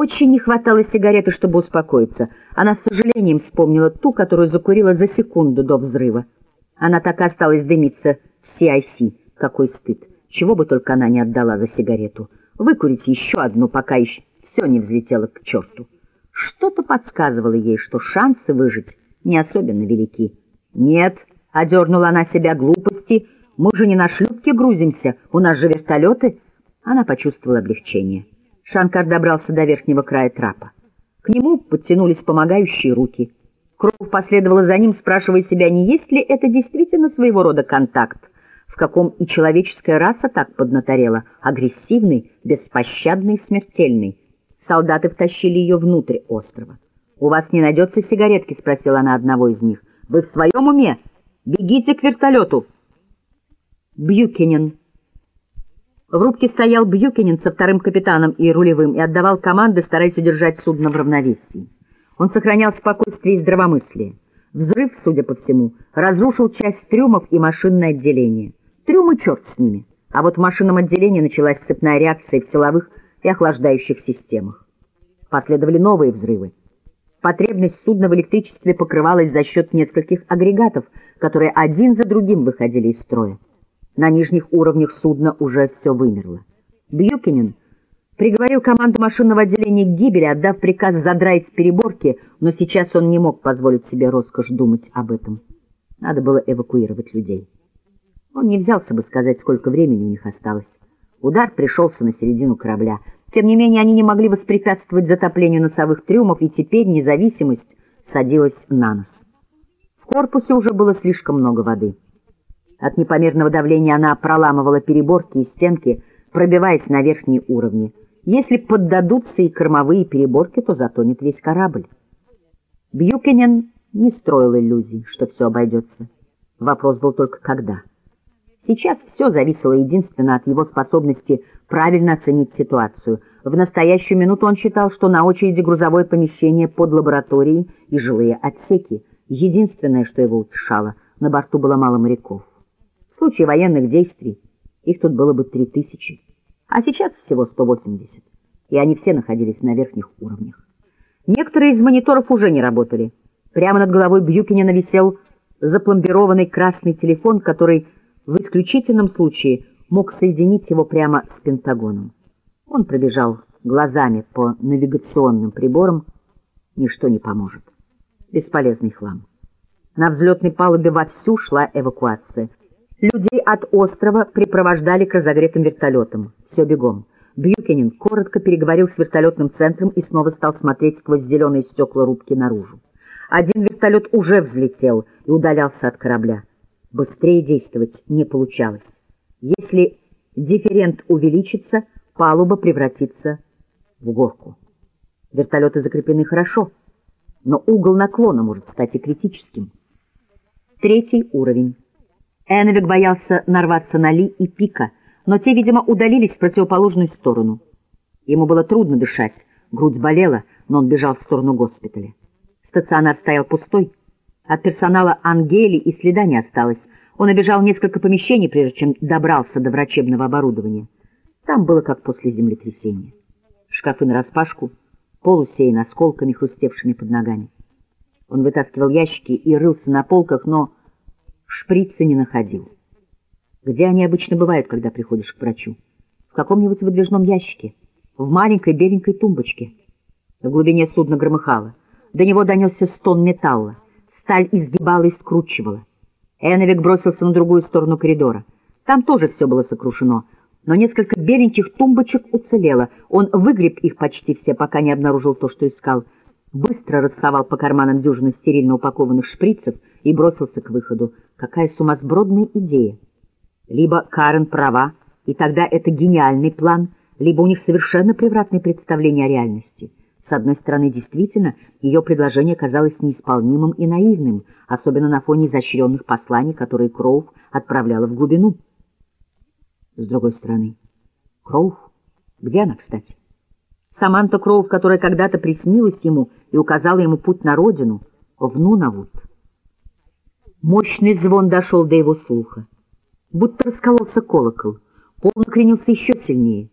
очень не хватало сигареты, чтобы успокоиться. Она с сожалением вспомнила ту, которую закурила за секунду до взрыва. Она так и осталась дымиться в CIC. Какой стыд. Чего бы только она не отдала за сигарету. Выкурить еще одну, пока еще все не взлетело к черту. Что-то подсказывало ей, что шансы выжить не особенно велики. «Нет», — одернула она себя глупости, — «мы же не на шлюпке грузимся, у нас же вертолеты». Она почувствовала облегчение. Шанкар добрался до верхнего края трапа. К нему подтянулись помогающие руки. Кроу последовала за ним, спрашивая себя, не есть ли это действительно своего рода контакт, в каком и человеческая раса так поднаторела, агрессивный, беспощадный, смертельный. Солдаты втащили ее внутрь острова. «У вас не найдется сигаретки?» — спросила она одного из них. «Вы в своем уме? Бегите к вертолету!» Бьюкинен в рубке стоял Бьюкинин со вторым капитаном и рулевым и отдавал команды, стараясь удержать судно в равновесии. Он сохранял спокойствие и здравомыслие. Взрыв, судя по всему, разрушил часть трюмов и машинное отделение. Трюмы черт с ними. А вот в машинном отделении началась цепная реакция в силовых и охлаждающих системах. Последовали новые взрывы. Потребность судна в электричестве покрывалась за счет нескольких агрегатов, которые один за другим выходили из строя. На нижних уровнях судна уже все вымерло. Бьюкинин приговорил команду машинного отделения к гибели, отдав приказ задраить переборки, но сейчас он не мог позволить себе роскошь думать об этом. Надо было эвакуировать людей. Он не взялся бы сказать, сколько времени у них осталось. Удар пришелся на середину корабля. Тем не менее, они не могли воспрепятствовать затоплению носовых трюмов, и теперь независимость садилась на нос. В корпусе уже было слишком много воды. От непомерного давления она проламывала переборки и стенки, пробиваясь на верхние уровни. Если поддадутся и кормовые переборки, то затонет весь корабль. Бьюкинен не строил иллюзий, что все обойдется. Вопрос был только когда. Сейчас все зависело единственно от его способности правильно оценить ситуацию. В настоящую минуту он считал, что на очереди грузовое помещение под лабораторией и жилые отсеки. Единственное, что его утешало, на борту было мало моряков. В случае военных действий их тут было бы три тысячи, а сейчас всего 180, и они все находились на верхних уровнях. Некоторые из мониторов уже не работали. Прямо над головой Бьюкинена висел запломбированный красный телефон, который в исключительном случае мог соединить его прямо с Пентагоном. Он пробежал глазами по навигационным приборам. Ничто не поможет. Бесполезный хлам. На взлетной палубе вовсю шла эвакуация — Людей от острова припровождали к разогретым вертолетам. Все бегом. Бьюкинин коротко переговорил с вертолетным центром и снова стал смотреть сквозь зеленые стекла рубки наружу. Один вертолет уже взлетел и удалялся от корабля. Быстрее действовать не получалось. Если дифферент увеличится, палуба превратится в горку. Вертолеты закреплены хорошо, но угол наклона может стать и критическим. Третий уровень. Эновик боялся нарваться на Ли и Пика, но те, видимо, удалились в противоположную сторону. Ему было трудно дышать, грудь болела, но он бежал в сторону госпиталя. Стационар стоял пустой. От персонала Ангели и следа не осталось. Он обежал несколько помещений, прежде чем добрался до врачебного оборудования. Там было как после землетрясения. Шкафы нараспашку, пол усеян осколками, хрустевшими под ногами. Он вытаскивал ящики и рылся на полках, но шприцы не находил. Где они обычно бывают, когда приходишь к врачу? В каком-нибудь выдвижном ящике, в маленькой беленькой тумбочке. В глубине судна громыхало. До него донесся стон металла. Сталь изгибала и скручивала. Эновик бросился на другую сторону коридора. Там тоже все было сокрушено, но несколько беленьких тумбочек уцелело. Он выгреб их почти все, пока не обнаружил то, что искал. Быстро рассовал по карманам дюжину стерильно упакованных шприцев и бросился к выходу. Какая сумасбродная идея! Либо Карен права, и тогда это гениальный план, либо у них совершенно превратное представление о реальности. С одной стороны, действительно, ее предложение казалось неисполнимым и наивным, особенно на фоне изощренных посланий, которые Кроув отправляла в глубину. С другой стороны, Кроув? Где она, кстати? Саманта Кроув, которая когда-то приснилась ему и указала ему путь на родину, в Нунавуд. Мощный звон дошел до его слуха. Будто раскололся колокол. Пол накренился еще сильнее.